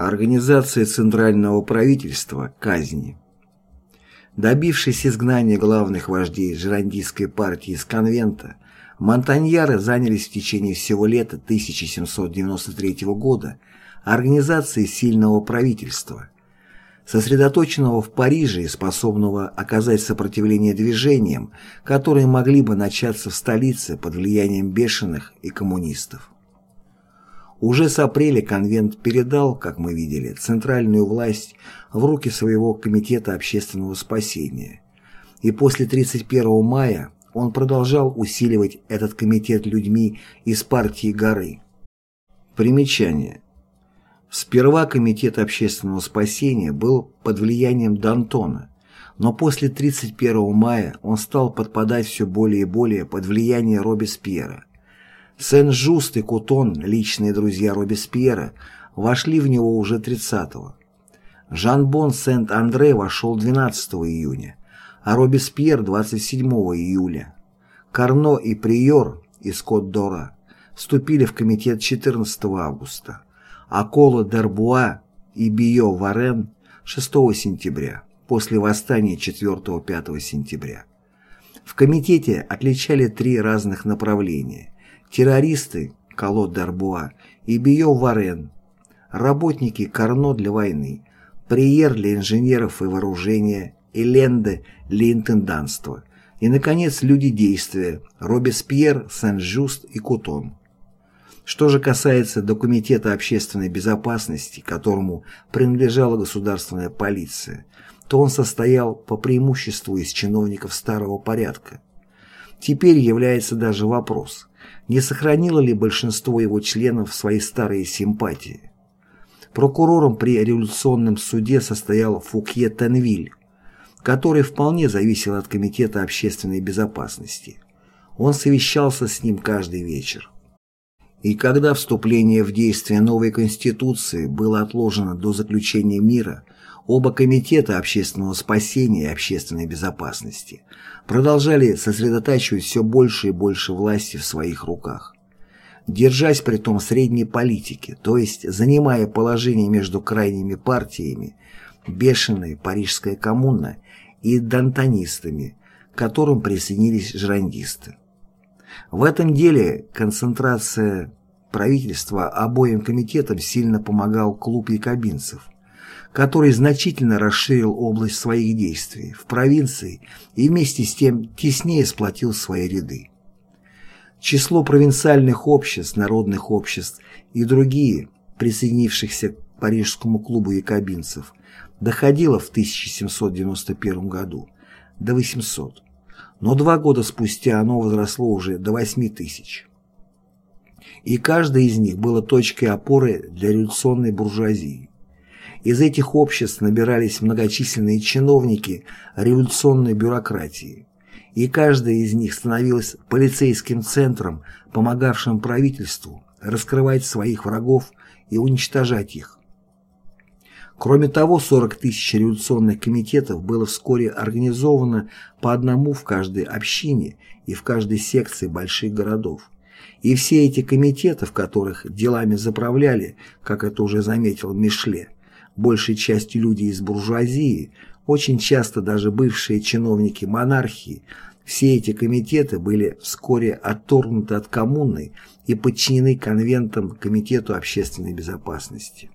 Организация Центрального правительства казни. Добившись изгнания главных вождей жерандистской партии из конвента, монтаньяры занялись в течение всего лета 1793 года организацией сильного правительства, сосредоточенного в Париже и способного оказать сопротивление движениям, которые могли бы начаться в столице под влиянием бешеных и коммунистов. Уже с апреля конвент передал, как мы видели, центральную власть в руки своего Комитета общественного спасения. И после 31 мая он продолжал усиливать этот комитет людьми из партии Горы. Примечание. Сперва Комитет общественного спасения был под влиянием Д'Антона, но после 31 мая он стал подпадать все более и более под влияние Робеспьера. Сен-Жуст и Кутон, личные друзья Робеспьера, вошли в него уже 30-го. Жан-Бон Сент-Андре вошел 12 июня, а Робеспьер 27 июля. Карно и Приор из Кот-Дора вступили в комитет 14 августа, а Коло Дербуа и Био Варен 6 сентября, после восстания 4-5 сентября. В комитете отличали три разных направления террористы Кало Дарбуа и Био Варен, работники Карно для войны, Приер для инженеров и вооружения, Эленде для интенданства и, наконец, люди действия Робеспьер, Сен-Жуст и Кутон. Что же касается Документета общественной безопасности, которому принадлежала государственная полиция, то он состоял по преимуществу из чиновников старого порядка. Теперь является даже вопрос, не сохранило ли большинство его членов свои старые симпатии. Прокурором при революционном суде состоял Фукье Тенвиль, который вполне зависел от Комитета общественной безопасности. Он совещался с ним каждый вечер. И когда вступление в действие новой Конституции было отложено до заключения мира, оба комитета общественного спасения и общественной безопасности продолжали сосредотачивать все больше и больше власти в своих руках. Держась при том средней политики, то есть занимая положение между крайними партиями, бешеная парижская коммуна и дантонистами, к которым присоединились жрандисты. В этом деле концентрация правительства обоим комитетам сильно помогал клуб якобинцев, который значительно расширил область своих действий в провинции и вместе с тем теснее сплотил свои ряды. Число провинциальных обществ, народных обществ и другие, присоединившихся к Парижскому клубу якобинцев, доходило в 1791 году до 800, но два года спустя оно возросло уже до 8 тысяч. И каждое из них было точкой опоры для революционной буржуазии. Из этих обществ набирались многочисленные чиновники революционной бюрократии, и каждая из них становилась полицейским центром, помогавшим правительству раскрывать своих врагов и уничтожать их. Кроме того, 40 тысяч революционных комитетов было вскоре организовано по одному в каждой общине и в каждой секции больших городов. И все эти комитеты, в которых делами заправляли, как это уже заметил Мишле, большей частью люди из буржуазии, очень часто даже бывшие чиновники монархии, все эти комитеты были вскоре отторгнуты от коммуны и подчинены конвентам Комитету общественной безопасности.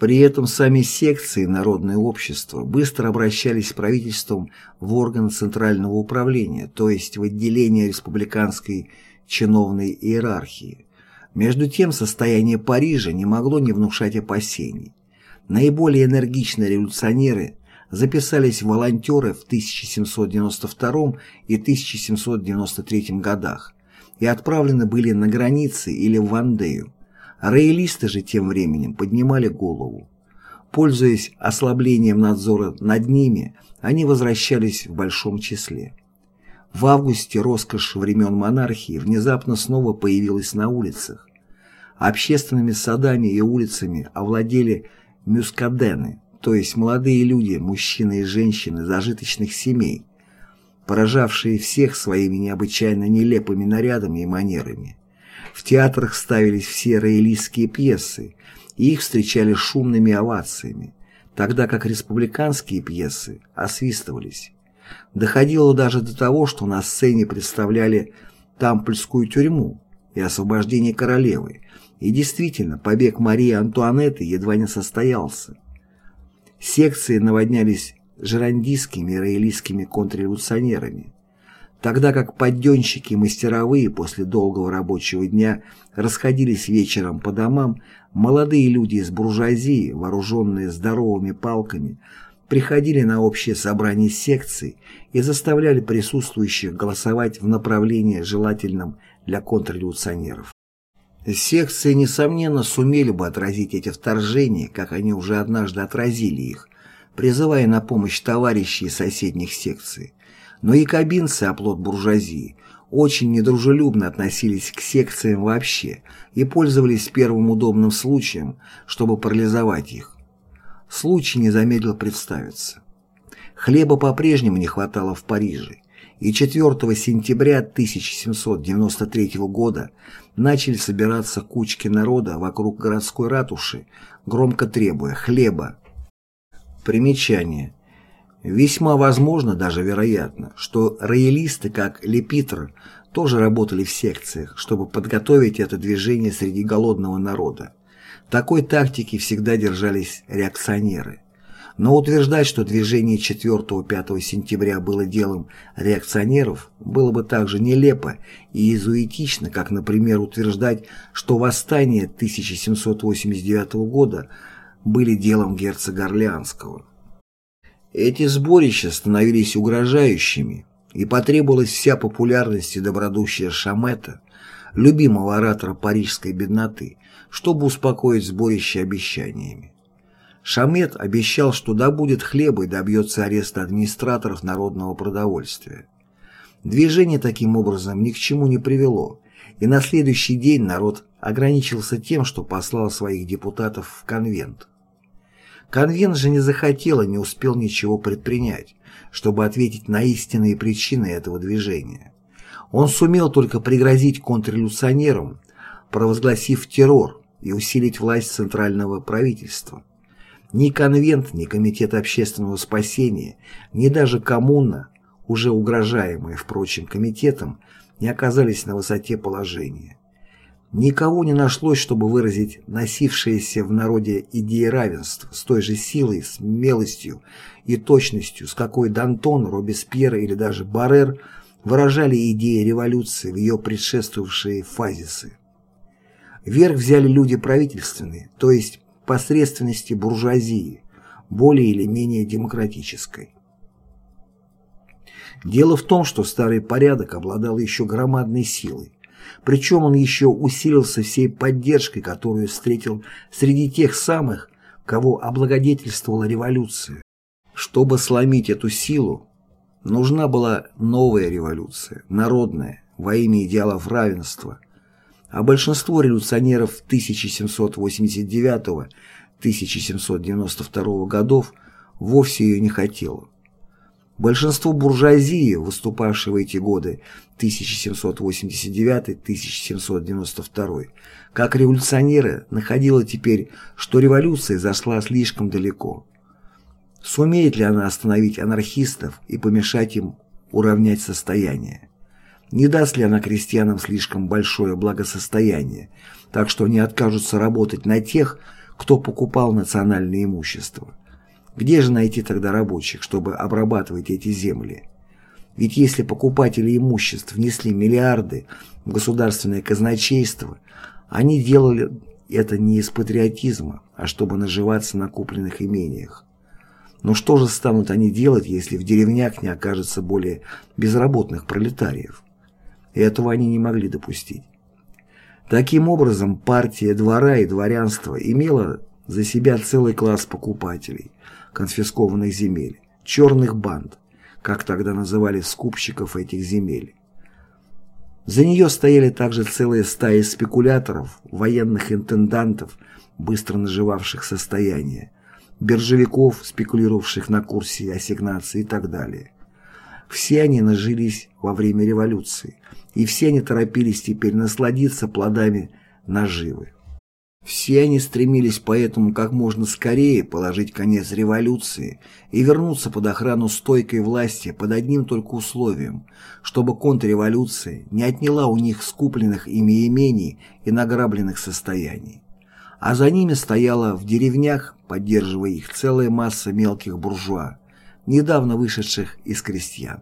При этом сами секции народное общество быстро обращались с правительством в орган центрального управления, то есть в отделение республиканской чиновной иерархии. Между тем состояние Парижа не могло не внушать опасений. Наиболее энергичные революционеры записались в волонтеры в 1792 и 1793 годах и отправлены были на границы или в Вандею. Роялисты же тем временем поднимали голову. Пользуясь ослаблением надзора над ними, они возвращались в большом числе. В августе роскошь времен монархии внезапно снова появилась на улицах. Общественными садами и улицами овладели мюскадены, то есть молодые люди, мужчины и женщины зажиточных семей, поражавшие всех своими необычайно нелепыми нарядами и манерами. В театрах ставились все роялистские пьесы, и их встречали шумными овациями, тогда как республиканские пьесы освистывались. Доходило даже до того, что на сцене представляли Тампльскую тюрьму и освобождение королевы, и действительно, побег Марии Антуанетты едва не состоялся. Секции наводнялись жерандистскими и роялистскими контрреволюционерами, тогда как подденщики и мастеровые после долгого рабочего дня расходились вечером по домам, молодые люди из буржуазии, вооруженные здоровыми палками, приходили на общее собрание секций и заставляли присутствующих голосовать в направлении, желательном для контрреволюционеров. Секции, несомненно, сумели бы отразить эти вторжения, как они уже однажды отразили их, призывая на помощь товарищей соседних секций. Но якобинцы, оплот буржуазии, очень недружелюбно относились к секциям вообще и пользовались первым удобным случаем, чтобы парализовать их. Случай не замедлил представиться. Хлеба по-прежнему не хватало в Париже, и 4 сентября 1793 года начали собираться кучки народа вокруг городской ратуши, громко требуя хлеба. Примечание. Весьма возможно, даже вероятно, что роялисты, как Лепитр, тоже работали в секциях, чтобы подготовить это движение среди голодного народа. Такой тактики всегда держались реакционеры. Но утверждать, что движение 4-5 сентября было делом реакционеров, было бы так же нелепо и иезуитично, как, например, утверждать, что восстание 1789 года были делом герцога Орлеанского. Эти сборища становились угрожающими, и потребовалась вся популярность и добродушие Шамета, любимого оратора парижской бедноты, чтобы успокоить сборище обещаниями. Шамет обещал, что добудет хлеба и добьется ареста администраторов народного продовольствия. Движение таким образом ни к чему не привело, и на следующий день народ ограничился тем, что послал своих депутатов в конвент. Конвент же не захотел и не успел ничего предпринять, чтобы ответить на истинные причины этого движения. Он сумел только пригрозить контрреволюционерам, провозгласив террор и усилить власть центрального правительства. Ни конвент, ни комитет общественного спасения, ни даже коммуна, уже угрожаемые, впрочем, комитетом, не оказались на высоте положения. Никого не нашлось, чтобы выразить носившиеся в народе идеи равенства с той же силой, смелостью и точностью, с какой Д'Антон, Робеспьер или даже Баррер выражали идеи революции в ее предшествовавшие фазисы. Верх взяли люди правительственные, то есть посредственности буржуазии, более или менее демократической. Дело в том, что старый порядок обладал еще громадной силой, причем он еще усилился всей поддержкой, которую встретил среди тех самых, кого облагодетельствовала революция. Чтобы сломить эту силу, нужна была новая революция, народная, во имя идеалов равенства, а большинство революционеров 1789-1792 годов вовсе ее не хотело. Большинство буржуазии, выступавшей в эти годы 1789-1792, как революционеры, находило теперь, что революция зашла слишком далеко. Сумеет ли она остановить анархистов и помешать им уравнять состояние? Не даст ли она крестьянам слишком большое благосостояние, так что они откажутся работать на тех, кто покупал национальное имущество? Где же найти тогда рабочих, чтобы обрабатывать эти земли? Ведь если покупатели имуществ внесли миллиарды в государственное казначейство, они делали это не из патриотизма, а чтобы наживаться на купленных имениях. Но что же станут они делать, если в деревнях не окажется более безработных пролетариев? И этого они не могли допустить. Таким образом, партия двора и дворянства имела за себя целый класс покупателей, конфискованных земель, черных банд, как тогда называли скупщиков этих земель. За нее стояли также целые стаи спекуляторов, военных интендантов, быстро наживавших состояние, биржевиков, спекулировавших на курсе ассигнаций и так далее. Все они нажились во время революции, и все они торопились теперь насладиться плодами наживы. Все они стремились поэтому как можно скорее положить конец революции и вернуться под охрану стойкой власти под одним только условием, чтобы контрреволюция не отняла у них скупленных ими имений и награбленных состояний. А за ними стояла в деревнях, поддерживая их, целая масса мелких буржуа, недавно вышедших из крестьян.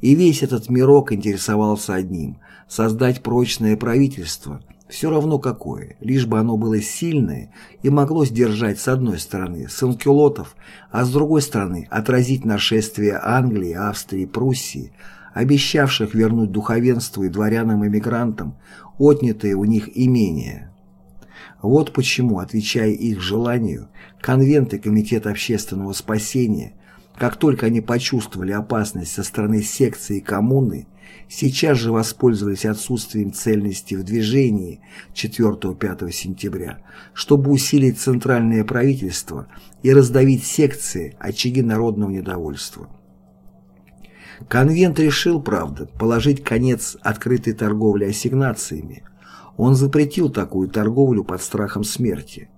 И весь этот мирок интересовался одним – создать прочное правительство – все равно какое, лишь бы оно было сильное и могло сдержать с одной стороны санкюлотов, а с другой стороны отразить нашествие Англии, Австрии, Пруссии, обещавших вернуть духовенству и дворянам-эмигрантам отнятые у них имения. Вот почему, отвечая их желанию, конвент и Комитет общественного спасения, как только они почувствовали опасность со стороны секции и коммуны, сейчас же воспользовались отсутствием цельности в движении 4-5 сентября, чтобы усилить центральное правительство и раздавить секции очаги народного недовольства. Конвент решил, правда, положить конец открытой торговле ассигнациями. Он запретил такую торговлю под страхом смерти.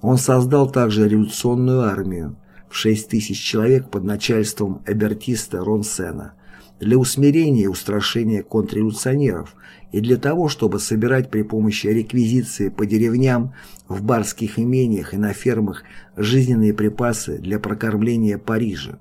Он создал также революционную армию 6 тысяч человек под начальством эбертиста Ронсена – для усмирения и устрашения контрреволюционеров и для того, чтобы собирать при помощи реквизиции по деревням, в барских имениях и на фермах жизненные припасы для прокормления Парижа.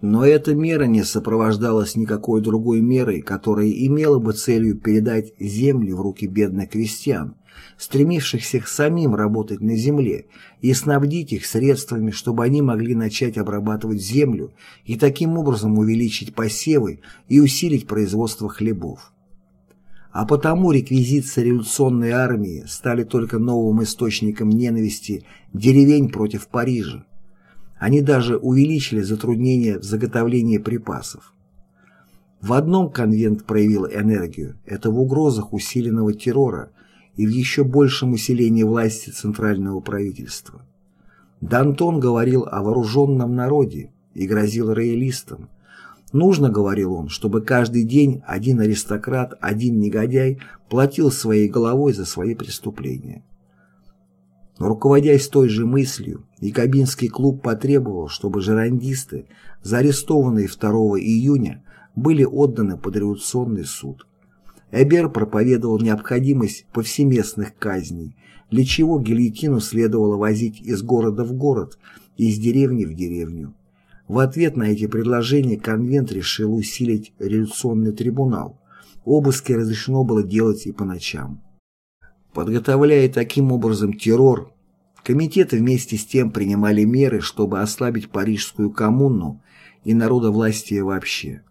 Но эта мера не сопровождалась никакой другой мерой, которая имела бы целью передать земли в руки бедных крестьян, стремившихся самим работать на земле, и снабдить их средствами, чтобы они могли начать обрабатывать землю и таким образом увеличить посевы и усилить производство хлебов. А потому реквизиция революционной армии стали только новым источником ненависти деревень против Парижа. Они даже увеличили затруднения в заготовлении припасов. В одном конвент проявил энергию – это в угрозах усиленного террора и в еще большем усилении власти центрального правительства. Дантон говорил о вооруженном народе и грозил роялистам. Нужно, говорил он, чтобы каждый день один аристократ, один негодяй платил своей головой за свои преступления. Руководясь той же мыслью, Якобинский клуб потребовал, чтобы жерандисты, заарестованные 2 июня, были отданы под революционный суд. Эбер проповедовал необходимость повсеместных казней, для чего гильотину следовало возить из города в город и из деревни в деревню. В ответ на эти предложения конвент решил усилить революционный трибунал. Обыски разрешено было делать и по ночам. Подготовляя таким образом террор, комитеты вместе с тем принимали меры, чтобы ослабить Парижскую коммуну и народовластие вообще.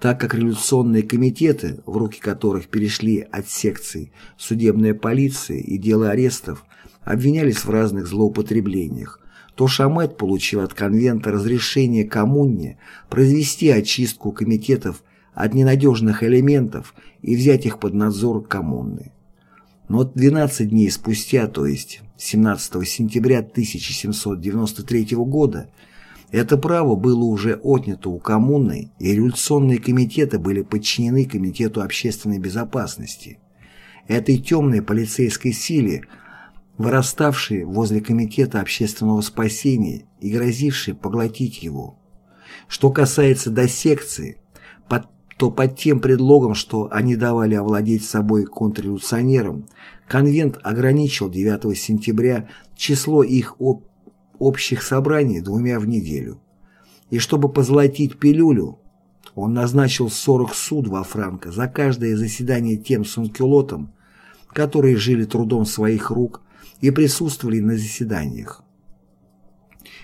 Так как революционные комитеты, в руки которых перешли от секций судебная полиция и дело арестов, обвинялись в разных злоупотреблениях, то Шамет получил от конвента разрешение коммуне произвести очистку комитетов от ненадежных элементов и взять их под надзор коммуны. Но 12 дней спустя, то есть 17 сентября 1793 года, это право было уже отнято у коммуны, и революционные комитеты были подчинены Комитету общественной безопасности. Этой темной полицейской силе, выраставшей возле Комитета общественного спасения и грозившей поглотить его. Что касается до секции, под то под тем предлогом, что они давали овладеть собой контрреволюционерам, конвент ограничил 9 сентября число их об общих собраний двумя в неделю. И чтобы позолотить пилюлю, он назначил 40 суд во Франко за каждое заседание тем санкюлотам, которые жили трудом своих рук и присутствовали на заседаниях.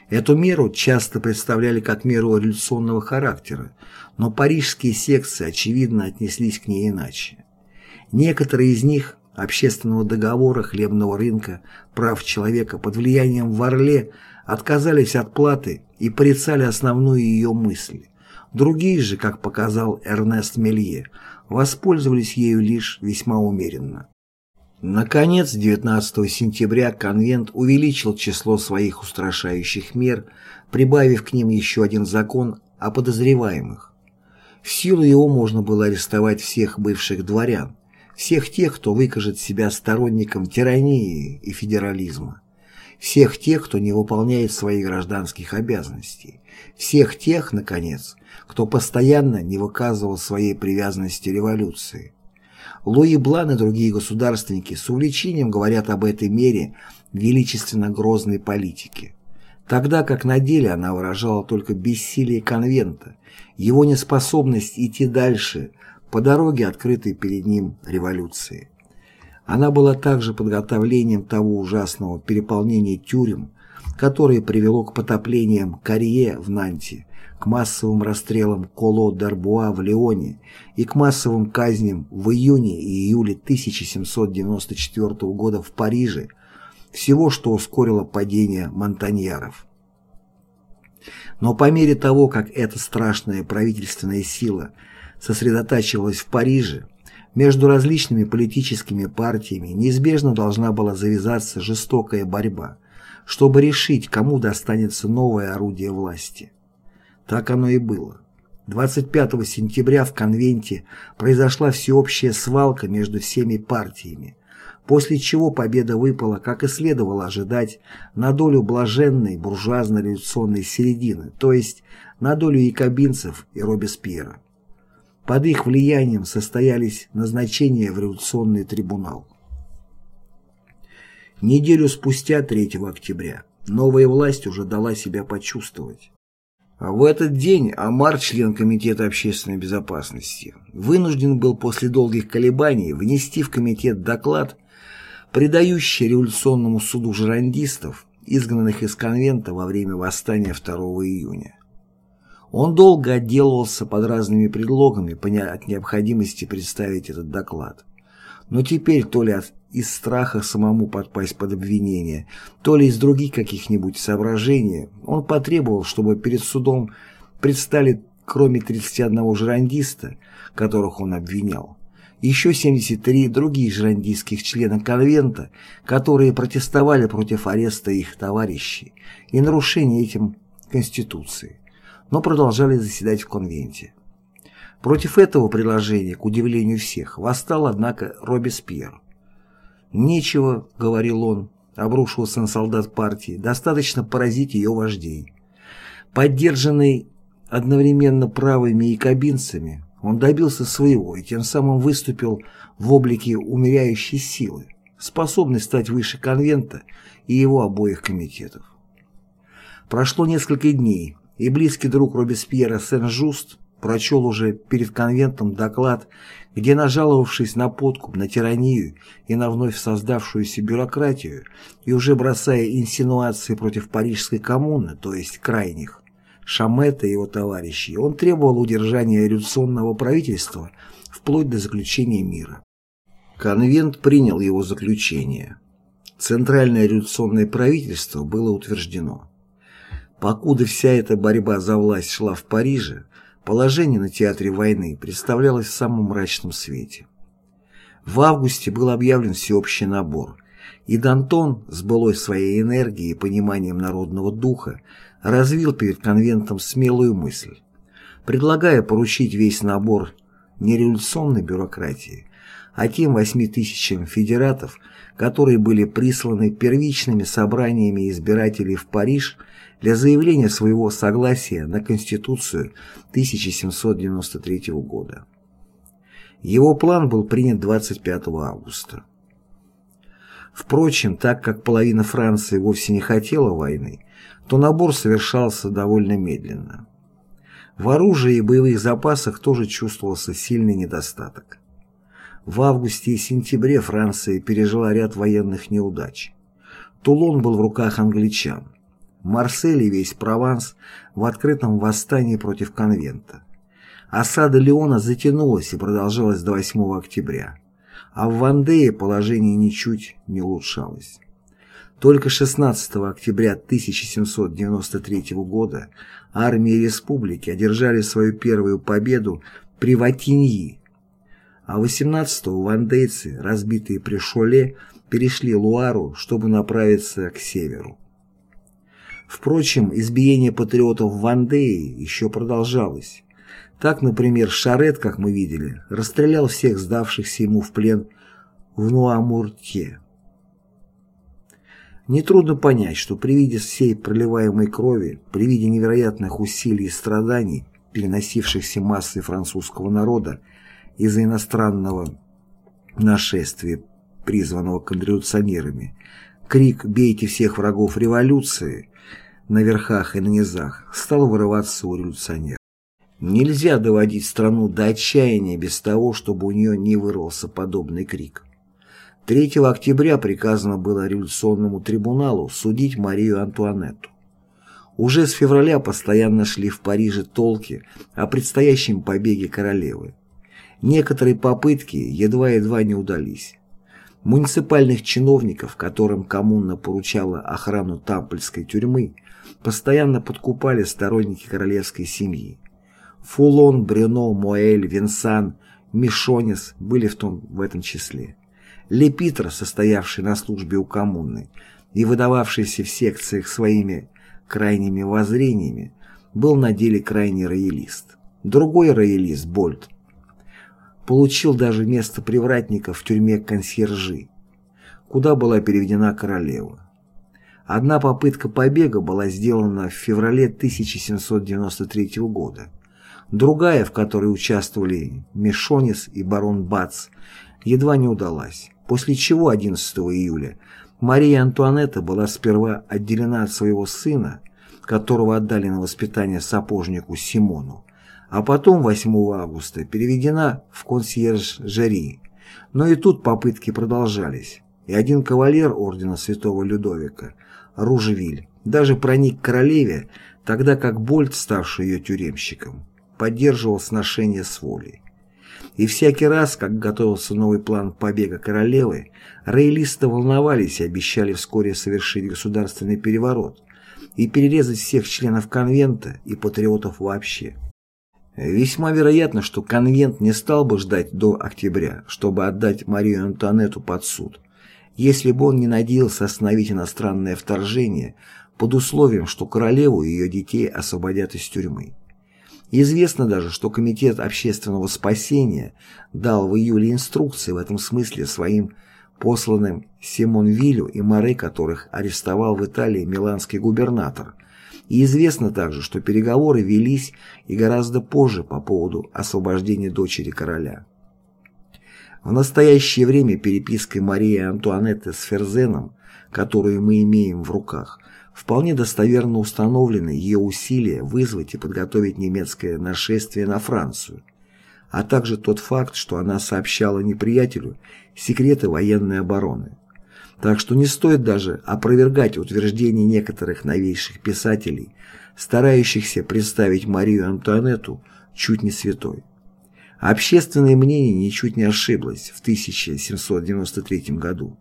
Эту меру часто представляли как меру революционного характера, но парижские секции, очевидно, отнеслись к ней иначе. Некоторые из них общественного договора, хлебного рынка, прав человека под влиянием Варле отказались от платы и порицали основную ее мысль. Другие же, как показал Эрнест Мелье, воспользовались ею лишь весьма умеренно. Наконец, 19 сентября конвент увеличил число своих устрашающих мер, прибавив к ним еще один закон о подозреваемых. В силу его можно было арестовать всех бывших дворян, всех тех, кто выкажет себя сторонником тирании и федерализма, всех тех, кто не выполняет своих гражданских обязанностей, всех тех, наконец, кто постоянно не выказывал своей привязанности революции. Луи Блан и другие государственники с увлечением говорят об этой мере величественно грозной политики, тогда как на деле она выражала только бессилие конвента, его неспособность идти дальше по дороге, открытой перед ним революции. Она была также подготовлением того ужасного переполнения тюрем, которое привело к потоплениям Карье в Нанте, к массовым расстрелам Коло Дарбуа в Леоне и к массовым казням в июне и июле 1794 года в Париже, всего, что ускорило падение монтаньяров. Но по мере того, как эта страшная правительственная сила сосредотачивалась в Париже, между различными политическими партиями неизбежно должна была завязаться жестокая борьба, чтобы решить, кому достанется новое орудие власти. Так оно и было. 25 сентября в конвенте произошла всеобщая свалка между всеми партиями, после чего победа выпала, как и следовало ожидать, на долю блаженной буржуазно-революционной середины, то есть на долю якобинцев и Робеспьера. Под их влиянием состоялись назначения в революционный трибунал. Неделю спустя, 3 октября, новая власть уже дала себя почувствовать. А в этот день Амар, член Комитета общественной безопасности, вынужден был после долгих колебаний внести в комитет доклад, предающий революционному суду жерандистов, изгнанных из конвента во время восстания 2 июня. Он долго отделывался под разными предлогами от необходимости представить этот доклад. Но теперь то ли от из страха самому подпасть под обвинение, то ли из других каких-нибудь соображений, он потребовал, чтобы перед судом предстали, кроме 31 жерандиста, которых он обвинял, еще 73 других жерандистских членов конвента, которые протестовали против ареста их товарищей и нарушения этим Конституции, но продолжали заседать в конвенте. Против этого предложения, к удивлению всех, восстал, однако, Робеспьер. «Нечего, — говорил он, — обрушился на солдат партии, — достаточно поразить ее вождей». Поддержанный одновременно правыми и кабинцами, он добился своего и тем самым выступил в облике умеряющей силы, способной стать выше конвента и его обоих комитетов. Прошло несколько дней, и близкий друг Робеспьера Сен-Жуст прочел уже перед конвентом доклад, где, нажаловавшись на подкуп, на тиранию и на вновь создавшуюся бюрократию, и уже бросая инсинуации против парижской коммуны, то есть крайних, Шамета и его товарищей, он требовал удержания революционного правительства вплоть до заключения мира. Конвент принял его заключение. Центральное революционное правительство было утверждено. Покуда вся эта борьба за власть шла в Париже, Положение на театре войны представлялось в самом мрачном свете. В августе был объявлен всеобщий набор, и Дантон с былой своей энергией и пониманием народного духа развил перед конвентом смелую мысль, предлагая поручить весь набор не революционной бюрократии, а тем восьми тысячам федератов, которые были присланы первичными собраниями избирателей в Париж для заявления своего согласия на Конституцию 1793 года. Его план был принят 25 августа. Впрочем, так как половина Франции вовсе не хотела войны, то набор совершался довольно медленно. В оружии и боевых запасах тоже чувствовался сильный недостаток. В августе и сентябре Франция пережила ряд военных неудач. Тулон был в руках англичан. Марсель и весь Прованс в открытом восстании против конвента. Осада Леона затянулась и продолжалась до 8 октября, а в Вандее положение ничуть не улучшалось. Только 16 октября 1793 года армии республики одержали свою первую победу при Ватиньи, а 18-го вандейцы, разбитые при Шоле, перешли Луару, чтобы направиться к северу. Впрочем, избиение патриотов в Вандее еще продолжалось, Так, например, Шарет, как мы видели, расстрелял всех сдавшихся ему в плен в Нуамурте. Нетрудно понять, что при виде всей проливаемой крови, при виде невероятных усилий и страданий, переносившихся массой французского народа из-за иностранного нашествия, призванного контрреволюционерами, крик «Бейте всех врагов революции!» на верхах и на низах стал вырываться у революционеров. Нельзя доводить страну до отчаяния без того, чтобы у нее не вырвался подобный крик. 3 октября приказано было революционному трибуналу судить Марию Антуанетту. Уже с февраля постоянно шли в Париже толки о предстоящем побеге королевы. Некоторые попытки едва-едва не удались. Муниципальных чиновников, которым коммуна поручала охрану Тампольской тюрьмы, постоянно подкупали сторонники королевской семьи. Фулон, Брюно, Моэль, Винсан, Мишонис были в, том, в этом числе. Лепитер, состоявший на службе у коммуны и выдававшийся в секциях своими крайними воззрениями, был на деле крайний роялист. Другой роялист, Больт, получил даже место привратника в тюрьме консьержи, куда была переведена королева. Одна попытка побега была сделана в феврале 1793 года. Другая, в которой участвовали Мишонис и барон Бац, едва не удалась после чего 11 июля Мария Антуанетта была сперва отделена от своего сына, которого отдали на воспитание сапожнику Симону, а потом 8 августа переведена в консьерж-жери. Но и тут попытки продолжались, и один кавалер ордена святого Людовика, Ружевиль, даже проник к королеве, тогда как Больт, ставший ее тюремщиком, поддерживал сношение с волей. И всякий раз, как готовился новый план побега королевы, роялисты волновались и обещали вскоре совершить государственный переворот и перерезать всех членов конвента и патриотов вообще. Весьма вероятно, что конвент не стал бы ждать до октября, чтобы отдать Марию Антуанетту под суд, если бы он не надеялся остановить иностранное вторжение под условием, что королеву и ее детей освободят из тюрьмы. Известно даже, что Комитет общественного спасения дал в июле инструкции в этом смысле своим посланным Симон Вилю и Море, которых арестовал в Италии миланский губернатор. И известно также, что переговоры велись и гораздо позже по поводу освобождения дочери короля. В настоящее время перепиской Марии Антуанетты с Ферзеном, которую мы имеем в руках, вполне достоверно установлены ее усилия вызвать и подготовить немецкое нашествие на Францию, а также тот факт, что она сообщала неприятелю секреты военной обороны. Так что не стоит даже опровергать утверждения некоторых новейших писателей, старающихся представить Марию Антуанетту чуть не святой. Общественное мнение ничуть не ошиблось в 1793 году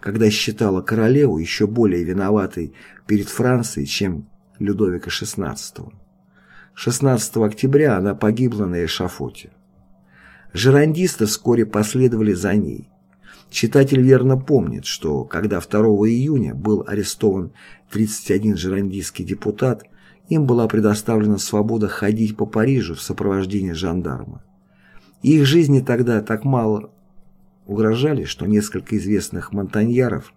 когда считала королеву еще более виноватой перед Францией, чем Людовика XVI. 16 октября она погибла на эшафоте. Жерандисты вскоре последовали за ней. Читатель верно помнит, что когда 2 июня был арестован 31 жерандистский депутат, им была предоставлена свобода ходить по Парижу в сопровождении жандарма. Их жизни тогда так мало угрожали, что несколько известных монтаньяров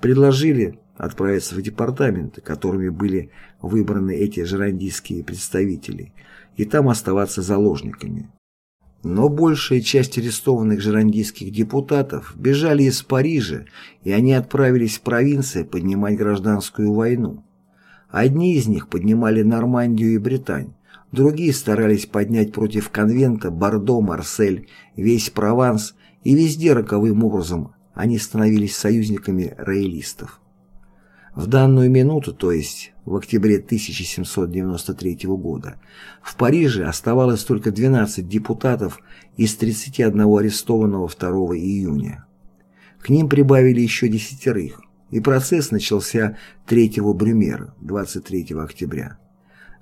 предложили отправиться в департаменты, которыми были выбраны эти жерандийские представители, и там оставаться заложниками. Но большая часть арестованных жерандийских депутатов бежали из Парижа, и они отправились в провинции поднимать гражданскую войну. Одни из них поднимали Нормандию и Британь, другие старались поднять против конвента Бордо, Марсель, весь Прованс и везде роковым образом они становились союзниками роялистов. В данную минуту, то есть в октябре 1793 года, в Париже оставалось только 12 депутатов из 31 арестованного 2 июня. К ним прибавили еще десятерых, и процесс начался 3 Брюмера, 23 октября.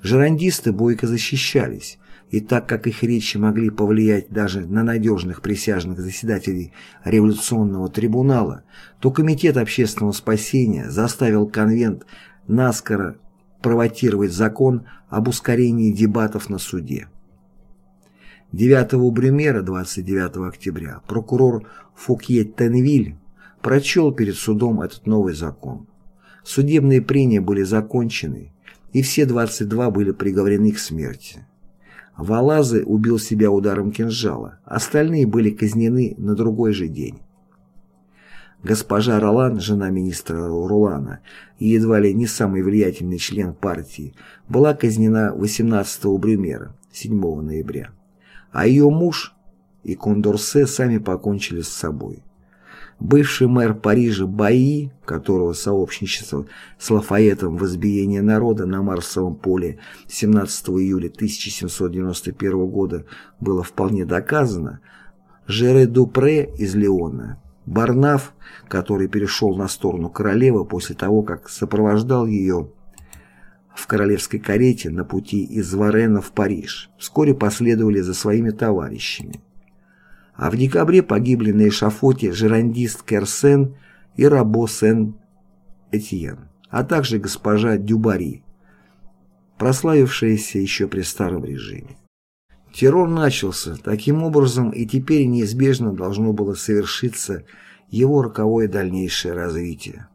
Жерандисты бойко защищались, и так как их речи могли повлиять даже на надежных присяжных заседателей революционного трибунала, то Комитет общественного спасения заставил конвент наскоро провотировать закон об ускорении дебатов на суде. 9 Брюмера 29 октября прокурор Фукье Тенвиль прочел перед судом этот новый закон. Судебные прения были закончены, и все 22 были приговорены к смерти. Валазы убил себя ударом кинжала, остальные были казнены на другой же день. Госпожа Ролан, жена министра Рулана и едва ли не самый влиятельный член партии, была казнена 18 Брюмера, 7 ноября, а ее муж и Кондорсе сами покончили с собой. Бывший мэр Парижа Баи, которого сообщничество с Лафаэтом в избиении народа на Марсовом поле 17 июля 1791 года было вполне доказано, Жере Дупре из Леона, Барнаф, который перешел на сторону королевы после того, как сопровождал ее в королевской карете на пути из Варена в Париж, вскоре последовали за своими товарищами а в декабре погибли на эшафоте жерандист Керсен и Рабо Сен-Этьен, а также госпожа Дюбари, прославившаяся еще при старом режиме. Террор начался, таким образом и теперь неизбежно должно было совершиться его роковое дальнейшее развитие.